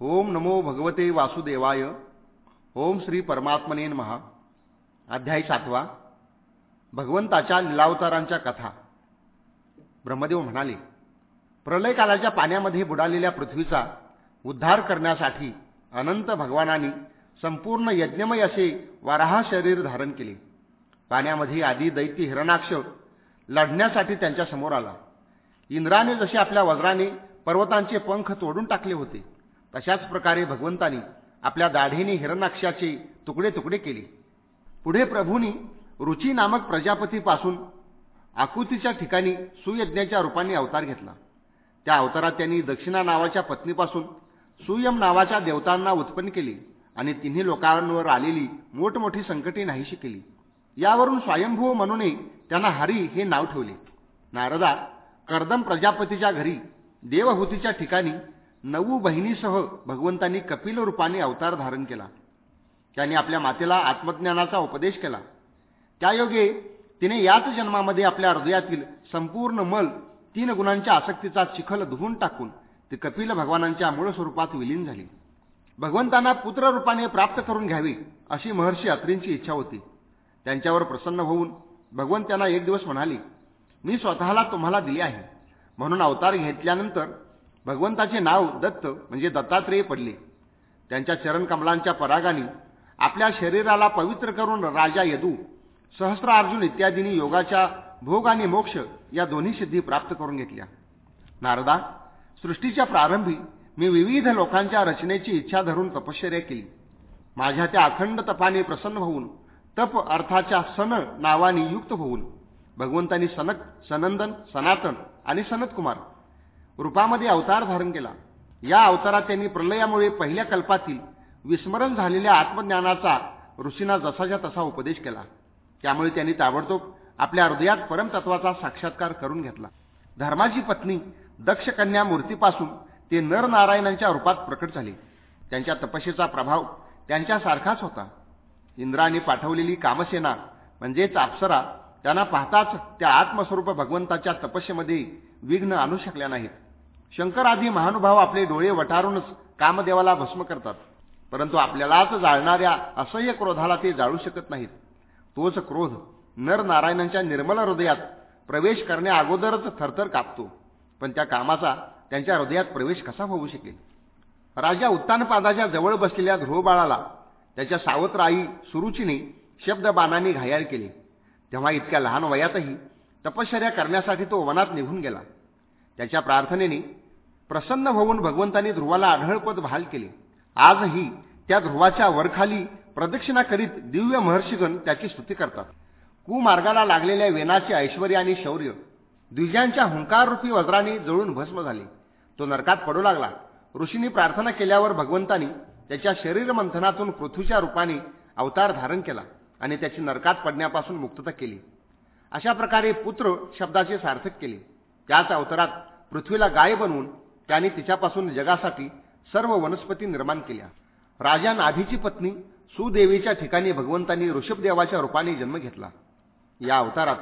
ओम नमो भगवते वासुदेवाय। ओम श्री परमात्मने महा अध्याय सातवा। भगवंताच्या लिलावतारांच्या कथा। ब्रह्मदेव म्हणाले प्रलयकालाच्या पाण्यामध्ये बुडालेल्या पृथ्वीचा उद्धार करण्यासाठी अनंत भगवानांनी संपूर्ण यज्ञमय असे वाराहा शरीर धारण केले. पाण्यामध्ये आधी दैत्य हिरणाक्ष लढण्यासाठी त्यांच्यासमोर आला. इंद्राने जसे आपल्या वज्राने पर्वतांचे पंख तोडून टाकले होते तशाच प्रकारे भगवंतानी आपल्या दाढीने हिरणाक्षाचे तुकडे तुकडे केले. पुढे प्रभूंनी रुची नामक प्रजापतीपासून आकृतीच्या ठिकाणी सुयज्ञाच्या रूपाने अवतार घेतला. त्या अवतारात त्यांनी दक्षिणा नावाच्या पत्नीपासून सुयम नावाच्या देवतांना उत्पन्न केले आणि तिन्ही लोकांवर आलेली मोठमोठी संकटे नाहीशी केली. यावरून स्वयंभू म्हणूनही त्यांना हरी हे नाव ठेवले. नारदा कर्दम प्रजापतीच्या घरी देवहूतीच्या ठिकाणी नऊ बहिणीसह भगवंतांनी कपिल रूपाने अवतार धारण केला. त्यांनी आपल्या मातेला आत्मज्ञानाचा उपदेश केला. त्यायोगे तिने याच जन्मामध्ये आपल्या हृदयातील संपूर्ण मल तीन गुणांच्या आसक्तीचा चिखल धुवून टाकून ती कपिल भगवानांच्या मूळ स्वरूपात विलीन झाली. भगवंतांना पुत्ररूपाने प्राप्त करून घ्यावी अशी महर्षी अत्रींची इच्छा होती. त्यांच्यावर प्रसन्न होऊन भगवंत त्यांना एक दिवस म्हणाली मी स्वतःला तुम्हाला दिले आहे. म्हणून अवतार घेतल्यानंतर भगवंताचे नाव दत्त म्हणजे दत्तात्रेय पडले. त्यांच्या चरणकमलांच्या परागाने आपल्या शरीराला पवित्र करून राजा यदू सहस्रार्जुन इत्यादींनी योगाच्या भोग आणि मोक्ष या दोन्ही सिद्धी प्राप्त करून घेतल्या. नारदा सृष्टीच्या प्रारंभी मी विविध लोकांच्या रचनेची इच्छा धरून तपश्चर्या केली. माझ्या त्या अखंड तपाने प्रसन्न होऊन तप अर्थाच्या सन नावाने युक्त होऊन भगवंतांनी सनक सनंदन सनातन आणि सनतकुमार रूपामध्ये अवतार धारण केला. या अवतारात त्यांनी प्रलयामुळे पहिल्या कल्पातील विस्मरण झालेल्या आत्मज्ञानाचा ऋषींना जसाच्या तसा उपदेश केला. त्यामुळे त्यांनी ताबडतोब आपल्या हृदयात परमतत्वाचा साक्षात्कार करून घेतला. धर्माची पत्नी दक्ष कन्या मूर्तीपासून ते नरनारायणांच्या रूपात प्रकट झाले. त्यांच्या तपस्येचा प्रभाव त्यांच्यासारखाच होता. इंद्राने पाठवलेली कामसेना म्हणजेच अप्सरा त्यांना पाहताच त्या आत्मस्वरूप भगवंताच्या तपस्येमध्ये विघ्न आणू शकल्या नाहीत. शंकर आदी महानुभाव आपले डोळे वटारूनच कामदेवाला भस्म करतात. परंतु आपल्यालाच जाळणाऱ्या असह्य क्रोधाला ते जाळू शकत नाहीत. तोच क्रोध नर नारायणांच्या निर्मल हृदयात प्रवेश करण्याअगोदरच थरथर कापतो. पण त्या कामाचा त्यांच्या हृदयात प्रवेश कसा होऊ शकेल? राजा उत्तानपादाच्या जवळ बसलेल्या ध्रुवबाळाला त्याच्या सावत्र आई सुरुचीने शब्दबाणाने घायाळ केले. तेव्हा इतक्या लहान वयातही तपश्चर्या करण्यासाठी तो वनात निघून गेला. त्याच्या प्रार्थनेने प्रसन्न होऊन भगवंतांनी ध्रुवाला आढळपद बहाल केले. आजही त्या ध्रुवाच्या वरखाली प्रदक्षिणा करीत दिव्य महर्षीगण त्याची स्तुती करतात. कुमार्गाला लागलेल्या वेनाचे ऐश्वर आणि शौर्य द्विजांच्या हुंकाररूपी वज्राने जळून भस्म झाले. तो नरकात पडू लागला. ऋषींनी प्रार्थना केल्यावर भगवंतानी त्याच्या शरीर मंथनातून पृथ्वीच्या रूपाने अवतार धारण केला आणि त्याची नरकात पडण्यापासून मुक्तता केली. अशा प्रकारे पुत्र शब्दाचे सार्थक केले. त्याच अवतारात पृथ्वीला गाय बनवून त्याने तिच्यापासून जगासाठी सर्व वनस्पती निर्माण केल्या. राजा नाभीची पत्नी सुदेवीच्या ठिकाणी भगवंतांनी ऋषभदेवाच्या रूपाने जन्म घेतला. या अवतारात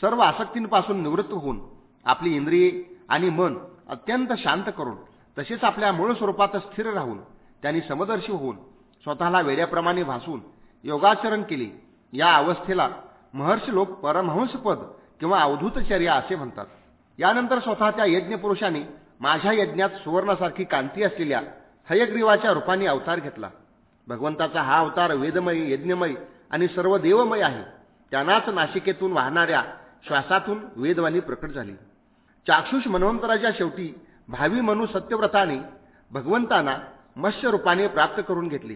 सर्व आसक्तींपासून निवृत्त होऊन आपली इंद्रिये आणि मन अत्यंत शांत करून तसेच आपल्या मूळ स्वरूपात स्थिर राहून त्यांनी समदर्शी होऊन स्वतःला वेड्याप्रमाणे भासून योगाचरण केले. या अवस्थेला महर्षी लोक परमहंसपद किंवा अवधूतचर्या असे म्हणतात. यानंतर स्वतः त्या यज्ञपुरुषाने माझ्या यज्ञात सुवर्णासारखी कांती असलेल्या हयग्रीवाच्या रूपाने अवतार घेतला. भगवंताचा हा अवतार वेदमय यज्ञमय आणि सर्व देवमय आहे. त्यांनाच नाशिकेतून वाहणाऱ्या श्वासातून वेदवाणी प्रकट झाली. चाक्षुष मनवंतराच्या शेवटी भावी मनु सत्यव्रताने भगवंतांना मत्स्य रूपाने प्राप्त करून घेतले.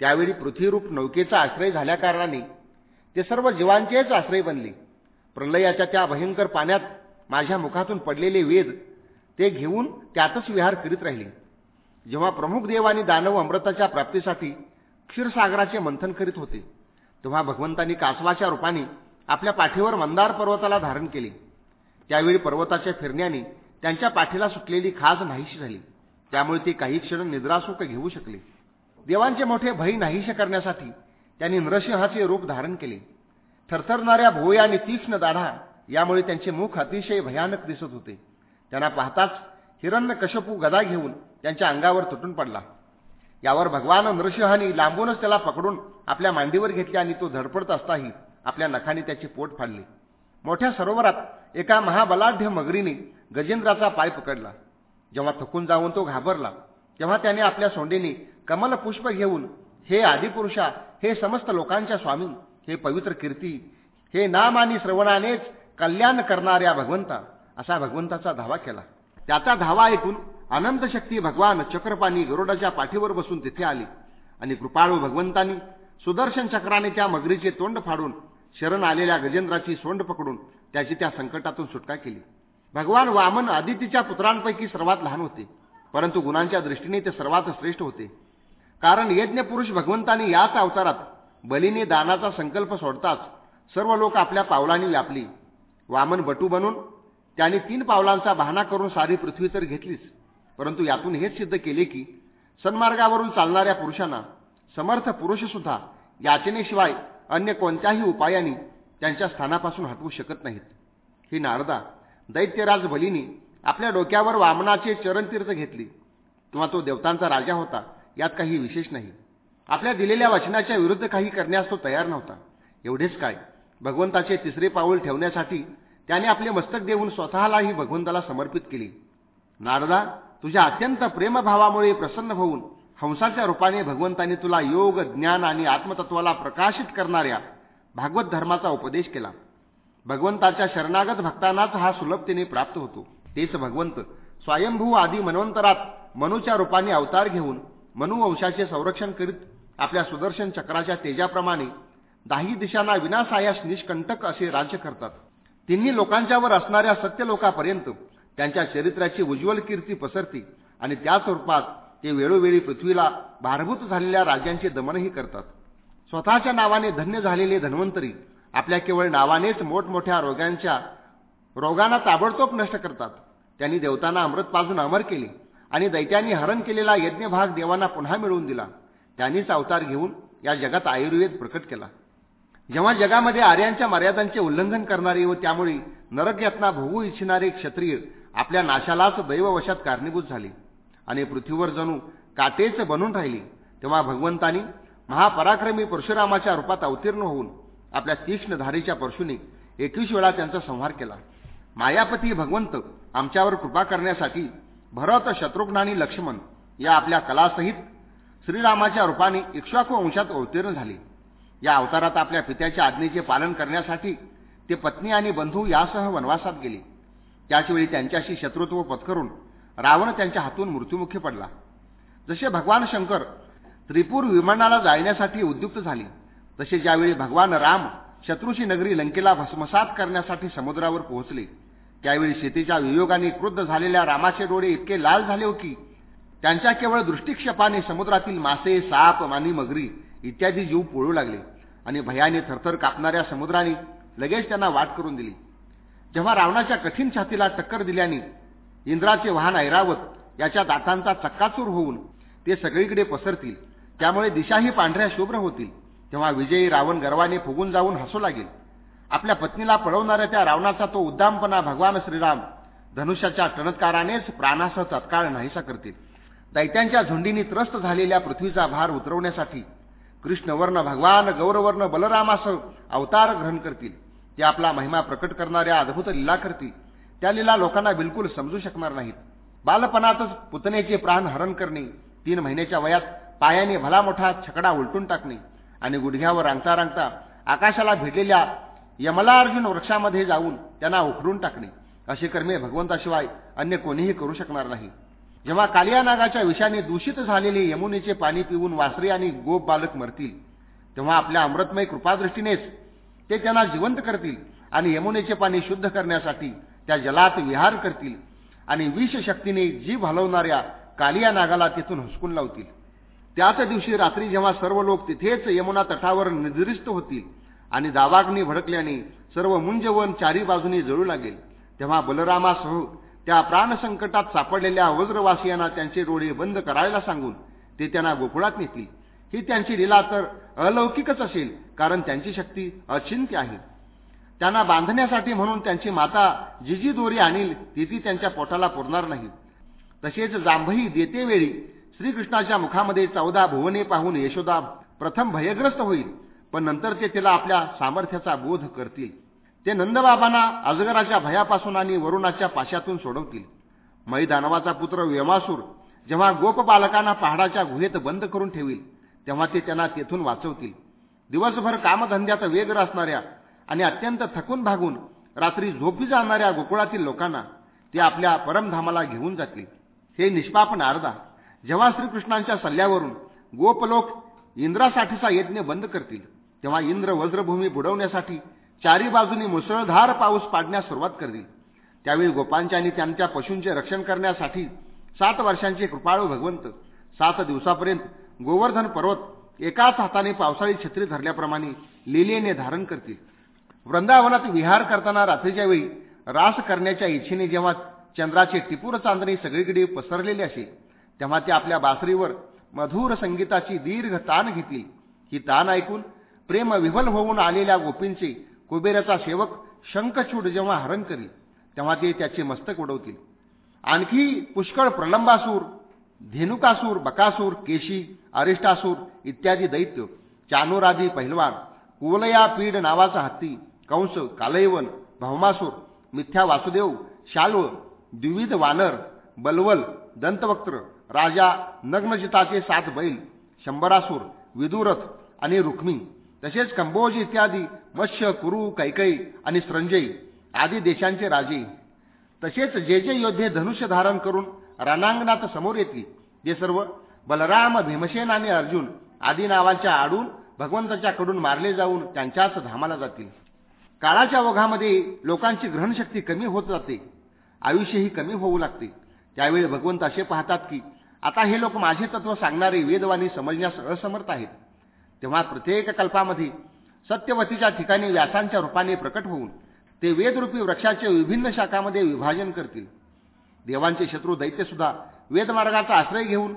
त्यावेळी पृथ्वीरूप नौकेचा आश्रय झाल्याकारणाने ते सर्व जीवांचेच आश्रय बनले. प्रलयाच्या त्या भयंकर पाण्यात माझ्या मुखातून पडलेले वेद ते घेऊन त्यातच विहार करीत राहिले. जेव्हा प्रमुख देव आणि दानव अमृताच्या प्राप्तीसाठी क्षीरसागराचे मंथन करीत होते तेव्हा भगवंतांनी कासवाच्या रूपाने आपल्या पाठीवर मंदार पर्वताला धारण केले. त्यावेळी पर्वताच्या फिरण्याने त्यांच्या पाठीला सुटलेली खाज नाहीशी झाली. त्यामुळे ते काही क्षण निद्रासुख घेऊ शकले. देवांचे मोठे भय नाहीसे करण्यासाठी त्यांनी नृसिंहाचे रूप धारण केले. थरथरणाऱ्या भोया आणि तीक्ष्ण दाढा यामुळे त्यांचे मुख अतिशय भयानक दिसत होते. त्यांना पाहताच हिरण्य कशपू गदा घेऊन त्यांच्या अंगावर तुटून पडला. यावर भगवान नृसिंहानी लांबूनच त्याला पकडून आपल्या मांडीवर घेतले आणि तो धडपडत असताही आपल्या नखाने त्याचे पोट फाडले. मोठ्या सरोवरात एका महाबलाढ्य मगरीने गजेंद्राचा पाय पकडला. जेव्हा थकून जाऊन तो घाबरला तेव्हा त्याने आपल्या सोंडेने कमलपुष्प घेऊन हे आदिपुरुषा हे समस्त लोकांच्या स्वामी हे पवित्र कीर्ती हे नाम आणि श्रवणानेच कल्याण करणाऱ्या भगवंता असा भगवंताचा धावा केला. त्याचा धावा ऐकून अनंत शक्ती भगवान चक्रपाणी गरुडाच्या पाठीवर बसून तिथे आली आणि कृपाळू भगवंतांनी सुदर्शन चक्राने त्या मगरीचे तोंड फाडून शरण आलेल्या गजेंद्राची सोंड पकडून त्याची त्या संकटातून सुटका केली. भगवान वामन आदितीच्या पुत्रांपैकी सर्वात लहान होते परंतु गुणांच्या दृष्टीने ते सर्वात श्रेष्ठ होते. कारण यज्ञ पुरुष भगवंतांनी याच अवतारात बलीने दानाचा संकल्प सोडताच सर्व लोक आपल्या पावलांनी व्यापली. वामन बटू बनून त्याने तीन पावलांचा बहाणा करून सारी पृथ्वी तर घेतलीच. परंतु यातून हेच सिद्ध केले की सन्मार्गावरून चालणाऱ्या पुरुषांना समर्थ पुरुषसुद्धा याचनेशिवाय अन्य कोणत्याही उपायाने त्यांच्या स्थानापासून हटवू शकत नाहीत. ही नारदा दैत्यराज बलीने आपल्या डोक्यावर वामनाचे चरणतीर्थ घेतली किंवा तो देवतांचा राजा होता यात काही विशेष नाही. आपल्या दिलेल्या वचनाच्या विरुद्ध काही करण्यास तो तयार नव्हता. एवढेच काय? भगवंताचे तिसरे पाऊल ठेवण्यासाठी त्याने आपले मस्तक देऊन स्वतःलाही भगवंताला समर्पित केली. नारदा तुझ्या अत्यंत प्रेमभावामुळे प्रसन्न होऊन हंसाच्या रूपाने भगवंताने तुला योग ज्ञान आणि आत्मतत्वाला प्रकाशित करणाऱ्या भागवत धर्माचा उपदेश केला. भगवंताच्या शरणागत भक्तांनाच हा सुलभतेने प्राप्त होतो. तेच भगवंत स्वयंभू आदी मनवंतरात मनूच्या रूपाने अवतार घेऊन मनुवंशाचे संरक्षण करीत आपल्या सुदर्शन चक्राच्या तेजाप्रमाणे दाही दिशांना विनासायास निष्कंटक असे राज्य करतात. तिन्ही लोकांच्यावर असणाऱ्या सत्य लोकापर्यंत त्यांच्या चरित्राची उज्ज्वल कीर्ती पसरते आणि त्याच रूपात ते वेळोवेळी पृथ्वीला भारभूत झालेल्या राज्यांचे दमनही करतात. स्वतःच्या नावाने धन्य झालेले धन्वंतरी आपल्या केवळ नावानेच मोठमोठ्या रोगांच्या रोगांना ताबडतोब नष्ट करतात. त्यांनी देवतांना अमृत पाजून अमर केले आणि दैत्यांनी हरण केलेला यज्ञभाग देवांना पुन्हा मिळवून दिला. त्यांनीच अवतार घेऊन या जगात आयुर्वेद प्रकट केला. जेव्हा जगामध्ये आर्यांच्या मर्यादांचे उल्लंघन करणारे व त्यामुळे नरकयातना भोगू इच्छिणारे क्षत्रिय आपल्या नाशालाच दैववशात कारणीभूत झाले. आणि पृथ्वीवर जणू काटेच बनून राहिली तेव्हा भगवंतानी महापराक्रमी परशुरामाच्या रूपात अवतीर्ण होऊन आपल्या तीक्ष्ण धारेच्या परशुने एकवीस वेळा त्यांचा संहार केला. मायापती भगवंत आमच्यावर कृपा करण्यासाठी भरत शत्रुघ्न आणि लक्ष्मण या आपल्या कलासहित श्रीरामाच्या रूपाने इक्ष्वाकू अंशात अवतीर्ण झाले. या अवतारात आपल्या पित्याच्या आज्ञेचे पालन करण्यासाठी ते पत्नी आणि बंधू यासह वनवासात गेले. त्याचवेळी त्यांच्याशी शत्रुत्व पत्करून रावण त्यांच्या हातून मृत्युमुखी पडला. जसे भगवान शंकर त्रिपूर विमानाला जाळण्यासाठी उद्युक्त झाले तसे ज्यावेळी भगवान राम शत्रूची नगरी लंकेला भस्मसात करण्यासाठी समुद्रावर पोहोचले त्यावेळी शेतीच्या वियोगाने क्रुद्ध झालेल्या रामाचे डोळे इतके लाल झाले हो की त्यांच्या केवळ दृष्टिक्षेपाने समुद्रातील मासे साप मानी मगरी इत्यादी जीव पोळू लागले. आणि भयाने थरथर कापणाऱ्या समुद्राने लगेच त्यांना वाट करून दिली. जेव्हा रावणाच्या कठीण छातीला टक्कर दिल्याने इंद्राचे वाहन ऐरावत याच्या दातांचा चक्काचूर होऊन ते सगळीकडे पसरतील त्यामुळे दिशाही पांढऱ्या शुभ्र होतील तेव्हा विजयी रावण गर्वाने फुगून जाऊन हसू लागेल. आपल्या पत्नीला पळवणाऱ्या त्या रावणाचा तो उद्दामपणा भगवान श्रीराम धनुष्याच्या टणत्कारानेच प्राणासह तत्काळ नाहीसा करतील. दैत्यांच्या झुंडीने त्रस्त झालेल्या पृथ्वीचा भार उतरवण्यासाठी कृष्णवर्ण भगवान गौरवर्ण बलरामासह अवतार ग्रहण करतील. ते आपला महिमा प्रकट करणाऱ्या अद्भुत लीला करतील. त्या लीला लोकांना बिलकुल समजू शकणार नाहीत. बालपणातच पुतनेचे प्राण हरण करणे तीन महिन्याच्या वयात पायाने भला मोठा छकडा उलटून टाकणे आणि गुडघ्यावर रांगता रांगता आकाशाला भेटलेल्या यमलार्जुन वृक्षामध्ये जाऊन त्यांना उखडून टाकणे असे कर्मे भगवंताशिवाय अन्य कोणीही करू शकणार नाही. जेव्हा कालिया नागाच्या विषाने दूषित झालेले यमुनेचे पाणी पिऊन वासरे आणि गोप बालक मरतील तेव्हा आपल्या अमृतमय कृपादृष्टीनेच ते त्यांना जिवंत करतील आणि यमुनेचे पाणी शुद्ध करण्यासाठी त्या जलात विहार करतील आणि विष शक्तीने जीव हलवणाऱ्या कालिया नागाला तिथून हुसकून लावतील. त्याच दिवशी रात्री जेव्हा सर्व लोक तिथेच यमुना तटावर निदृष्ट होतील आणि दावाग्नी भडकल्याने सर्व मुंजवन चारी बाजूनी जळू लागेल तेव्हा बलरामासह त्या प्राणसंकटात सापडलेल्या वज्रवासियांना त्यांचे डोळे बंद करायला सांगून ते त्यांना गोकुळात नेतील. ही त्यांची लीला तर अलौकिकच असेल कारण त्यांची शक्ती अचिंत्य आहे. त्यांना बांधण्यासाठी म्हणून त्यांची माता जी जी दोरी आणील ती ती त्यांच्या पोटाला पुरणार नाही. तसेच जांभई देतेवेळी श्रीकृष्णाच्या मुखामध्ये चौदा भुवने पाहून यशोदा प्रथम भयग्रस्त होईल पण नंतर ते तिला आपल्या सामर्थ्याचा बोध करतील. ते नंदबाबांना अजगराच्या भयापासून आणि वरुणाच्या पाशातून सोडवतील. मैदानवाचा पुत्र व्यमासूर जेव्हा गोप बालकांना पहाडाच्या गुहेत बंद करून ठेवील तेव्हा ते त्यांना तेथून वाचवतील. दिवसभर कामधंद्यात वेग असणाऱ्या आणि अत्यंत थकून भागून रात्री झोपी जाणाऱ्या गोकुळातील लोकांना ते आपल्या परमधामाला घेऊन जातील. हे निष्पाप नारदा जेव्हा श्रीकृष्णांच्या सल्ल्यावरून गोपलोक इंद्रासाठीचा यज्ञ बंद करतील तेव्हा इंद्र वज्रभूमी बुडवण्यासाठी चारी बाजूनी मुसळधार पाऊस पाडण्यास सुरुवात करतील त्यावेळी गोपांच्या आणि त्यांच्या पशूंचे रक्षण करण्यासाठी सात वर्षांचे कृपाळू भगवंत सात दिवसापर्यंत गोवर्धन पर्वत एकाच हाताने पावसाळी छत्री धरल्याप्रमाणे लिलेने धारण करतील. वृंदावनात विहार करताना रात्रीच्या वेळी रास करण्याच्या इच्छेने जेव्हा चंद्राचे टिपूर चांदणी सगळीकडे पसरलेले असे तेव्हा ते आपल्या बासरीवर मधुर संगीताची दीर्घ ताण घेतील. ही ताण ऐकून प्रेम विफल होऊन आलेल्या गोपींचे कुबेराचा सेवक शंखचूड जेव्हा हरण करील तेव्हा ते त्याचे मस्तक उडवतील. आणखी पुष्कळ प्रलंबासूर धेनुकासूर बकासूर केशी अरिष्टासूर इत्यादी दैत्य चानोरादी पहिलवान कुवलया पीड नावाचा हत्ती कंस कालयवन भौमासूर मिथ्या वासुदेव शाल्व द्विविध वानर बलवल दंतवक्त्र राजा नग्नजिताचे सात बैल शंभरासूर विदुरथ आणि रुक्मी तसेच कंबोज इत्यादी मत्स्य कुरु कैकई आणि संजय आदी देशांचे राजे. तसेच जे जे योद्धे धनुष्य धारण करून रणांगणात समोर येतील ते सर्व बलराम भीमसेन आणि अर्जुन आदी नावांच्या आडून भगवंताच्याकडून मारले जाऊन त्यांच्याच धामाला जातील. काळाच्या ओघामध्ये लोकांची ग्रहणशक्ती कमी होत जाते. आयुष्यही कमी होऊ लागते. त्यावेळी भगवंत असे पाहतात की आता हे लोक माझे तत्व सांगणारे वेदवाणी समजण्यास असमर्थ आहेत. तेव्हा प्रत्येक कल्पामध्ये सत्यवतीच्या ठिकाणी व्यासांच्या रूपाने प्रकट होऊन ते वेदरूपी वृक्षाचे विभिन्न शाखामध्ये विभाजन करतील. देवांचे शत्रू दैत्यसुद्धा वेदमार्गाचा आश्रय घेऊन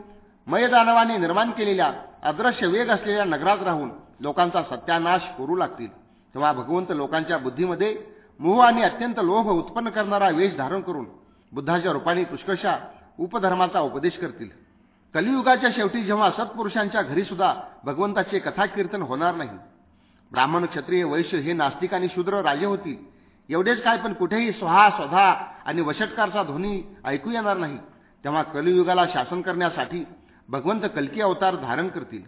मयदानवाने निर्माण केलेल्या अदृश्य वेग असलेल्या नगरात राहून लोकांचा सत्यानाश करू लागतील. तेव्हा भगवंत लोकांच्या बुद्धीमध्ये मोह आणि अत्यंत लोभ उत्पन्न करणारा वेश धारण करून बुद्धाच्या रूपाने पुष्कळशा उपधर्माचा उपदेश करतील. कलियुगाच्या शेवटी जेव्हा सत्पुरुषांच्या घरी सुद्धा भगवंताचे कथाकीर्तन होणार नाही ब्राह्मण क्षत्रिय वैश्य हे नास्तिक आणि शूद्र राजे होतील. एवढेच काय पण कुठेही स्वहा स्वधा आणि वशटकारचा ध्वनी ऐकू येणार नाही. तेव्हा कलियुगाला शासन करण्यासाठी भगवंत कलकी अवतार धारण करतील.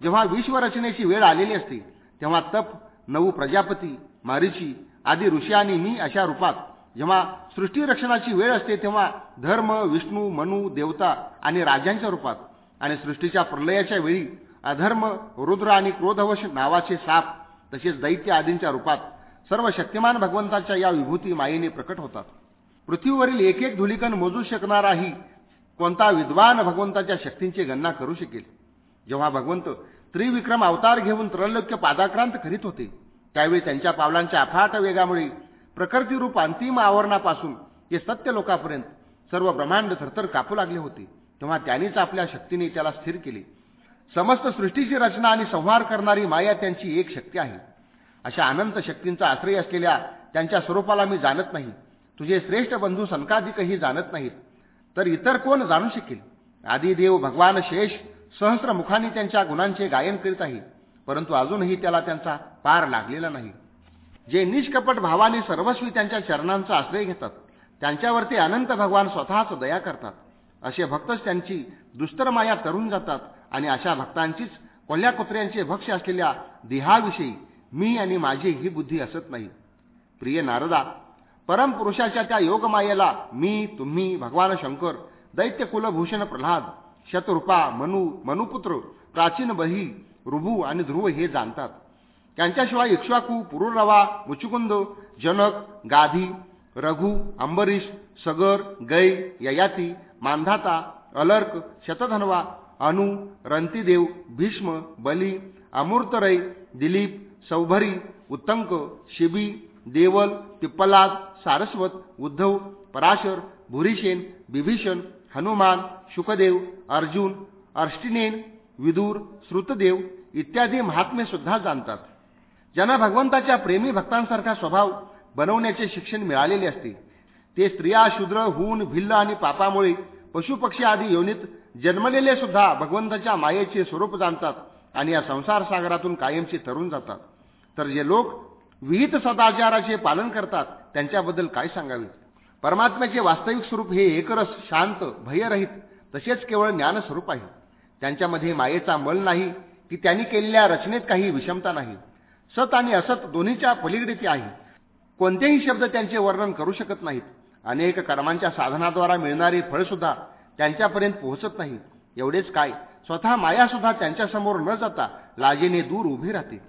जेव्हा विश्वरचनेची वेळ आलेली असते तेव्हा तप नऊ प्रजापती मारिची आदी ऋषी आणि मी अशा रूपात जेव्हा सृष्टी रक्षणाची वेळ असते तेव्हा धर्म विष्णू मनू देवता आणि राजांच्या रूपात आणि सृष्टीच्या प्रलयाच्या वेळी अधर्म रुद्र आणि क्रोधवश नावाचे साप तसेच दैत्य आदींच्या रूपात सर्व शक्तिमान भगवंताच्या या विभूती मायेने प्रकट होतात. पृथ्वीवरील एक एक धुलिकन मोजू शकणाराही कोणता विद्वान भगवंताच्या शक्तींची गणना करू शकेल. जेव्हा भगवंत त्रिविक्रम अवतार घेऊन त्रैलोक्य पादाक्रांत करीत होते त्यावेळी त्यांच्या पावलांच्या अफाट वेगामुळे प्रकृतीरूप अंतिम आवरणापासून हे सत्य लोकापर्यंत सर्व ब्रह्मांड थरथर कापू लागले होते. तेव्हा त्यांनीच आपल्या शक्तीने त्याला स्थिर केले. समस्त सृष्टीची रचना आणि संहार करणारी माया त्यांची एक शक्ती आहे. अशा अनंत शक्तींचा आश्रय असलेल्या त्यांच्या स्वरूपाला मी जाणत नाही. तुझे श्रेष्ठ बंधू संकाधिकही जाणत नाहीत. तर इतर कोण जाणू शकेल? आदिदेव भगवान शेष सहस्रमुखांनी त्यांच्या गुणांचे गायन करीत आहे. परंतु अजूनही त्याला त्यांचा पार लागलेला नाही. जे निष्कपट भावाने सर्वस्वी त्यांच्या चरणांचा आश्रय घेतात त्यांच्यावरती अनंत भगवान स्वतःच दया करतात. असे भक्तच त्यांची दुस्तर माया जातात आणि अशा भक्तांचीच कोल्ह्या कुत्र्यांचे भक्ष असलेल्या देहाविषयी मी आणि माझी ही बुद्धी असत नाही. प्रिय नारदा परमपुरुषाच्या त्या योगमायेला मी तुम्ही भगवान शंकर दैत्य कुलभूषण प्रल्हाद शतरूपा मनु मनुपुत्र प्राचीन बही रुभू आणि ध्रुव हे जाणतात. त्यांच्याशिवाय इक्ष्वाकू पुरुरवा मुचुकुंद जनक गाधी रघु अंबरीश सगर गै ययाती मांधाता अलर्क शतधनवा अनु रंतीदेव भीष्म बली अमूर्तरय दिलीप सौभरी उत्तंक शिबी देवल पिप्पलाद सारस्वत उद्धव पराशर भुरीशेन बिभीषण हनुमान शुकदेव अर्जुन अर्ष्टिनेन विदूर श्रुतदेव इत्यादी महात्मे सुद्धा जाणतात. ज्यांना भगवंताच्या प्रेमी भक्तांसारखा स्वभाव बनवण्याचे शिक्षण मिळालेले असते. ते स्त्रिया शूद्र हून भिल्ल आणि पापामुळे पशुपक्षी आदी योनीत जन्मलेले सुद्धा भगवंताच्या मायेचे स्वरूप जाणतात आणि या संसार सागरातून कायमचे तरुण जातात. तर जे लोक विहित सदाचाराचे पालन करतात त्यांच्याबद्दल काय सांगावे? परमात्म्याचे वास्तविक स्वरूप हे एकरस शांत भयरहित तसेच केवळ ज्ञानस्वरूप आहे. त्यांच्यामध्ये मायेचा मल नाही की त्यांनी केलेल्या रचनेत काही विषमता नाही. सत आणि असत दोन्हीच्या पलीकडे ते आहे. कोणतेही शब्द त्यांचे वर्णन करू शकत नाहीत. अनेक कर्मांच्या साधनाद्वारा मिळणारे फळसुद्धा त्यांच्यापर्यंत पोहोचत नाही एवढेच काय स्वतः मायासुद्धा त्यांच्यासमोर न जाता लाजेने दूर उभी राहते.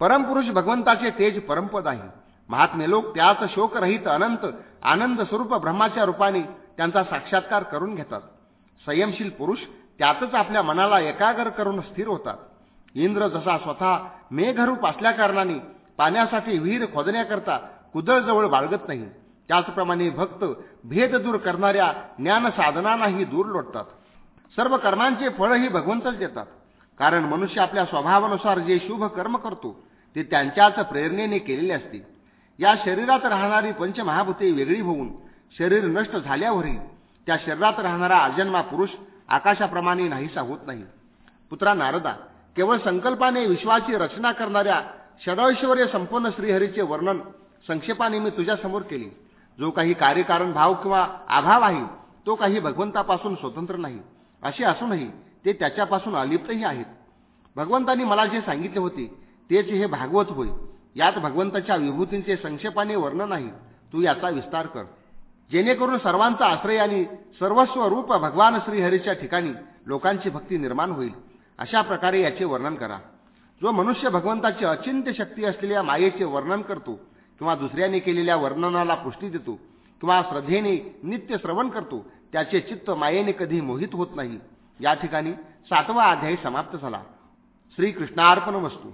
परमपुरुष भगवंताचे तेज परमपद आहे. महात्मे लोक त्याच शोकरहित अनंत आनंद स्वरूप ब्रह्माच्या रूपाने त्यांचा साक्षात्कार करून घेतात. संयमशील पुरुष त्यातच आपल्या मनाला एकाग्र करून स्थिर होतात. इंद्र जसा स्वतः मेघरूप असल्याकारणाने पाण्यासाठी विहीर खोदण्याकरता कुदळजवळ बाळगत नाही. त्याचप्रमाणे भक्त भेद दूर करणाऱ्या ज्ञान साधनांनाही दूर लोटतात. सर्व कर्मांचे फळही भगवंतच देतात. कारण मनुष्य आपल्या स्वभावानुसार जे शुभ कर्म करतो ते त्यांच्याच प्रेरणेने केलेले असते. या शरीरात राहणारी पंचमहाभूते वेगळी होऊन शरीर नष्ट झाल्यावरही त्या शरीरात राहणारा अर्जन्मा पुरुष आकाशाप्रमाणे नाहीसा होत नाही. पुत्रा नारदा केवळ संकल्पाने विश्वाची रचना करणाऱ्या षडैश्वर्य संपन्न श्रीहरीचे वर्णन संक्षेपाने मी तुझ्यासमोर केले. जो काही कार्यकारण भाव किंवा आभाव आहे तो काही भगवंतापासून स्वतंत्र नाही. असे असूनही ते त्याच्यापासून अलिप्तही आहेत. भगवंतांनी मला जे सांगितले होते तेच हे भागवत होय. यात भगवंताच्या विभूतींचे संक्षेपाने वर्णन आहे. तू याचा विस्तार कर. जेणेकरून सर्वांचा आश्रय आणि सर्वस्व रूप भगवान श्रीहरीच्या ठिकाणी लोकांची भक्ती निर्माण होईल. अशा प्रकारे याचे वर्णन करा. जो मनुष्य भगवंताची अचिंत्य शक्ती असलेल्या मायेचे वर्णन करतो किंवा दुसऱ्याने केलेल्या वर्णनाला पुष्टी देतो किंवा श्रद्धेने नित्य श्रवण करतो त्याचे चित्त मायेने कधी मोहित होत नाही. या ठिकाणी सातवा अध्यायी समाप्त झाला. श्रीकृष्णार्पण वस्तू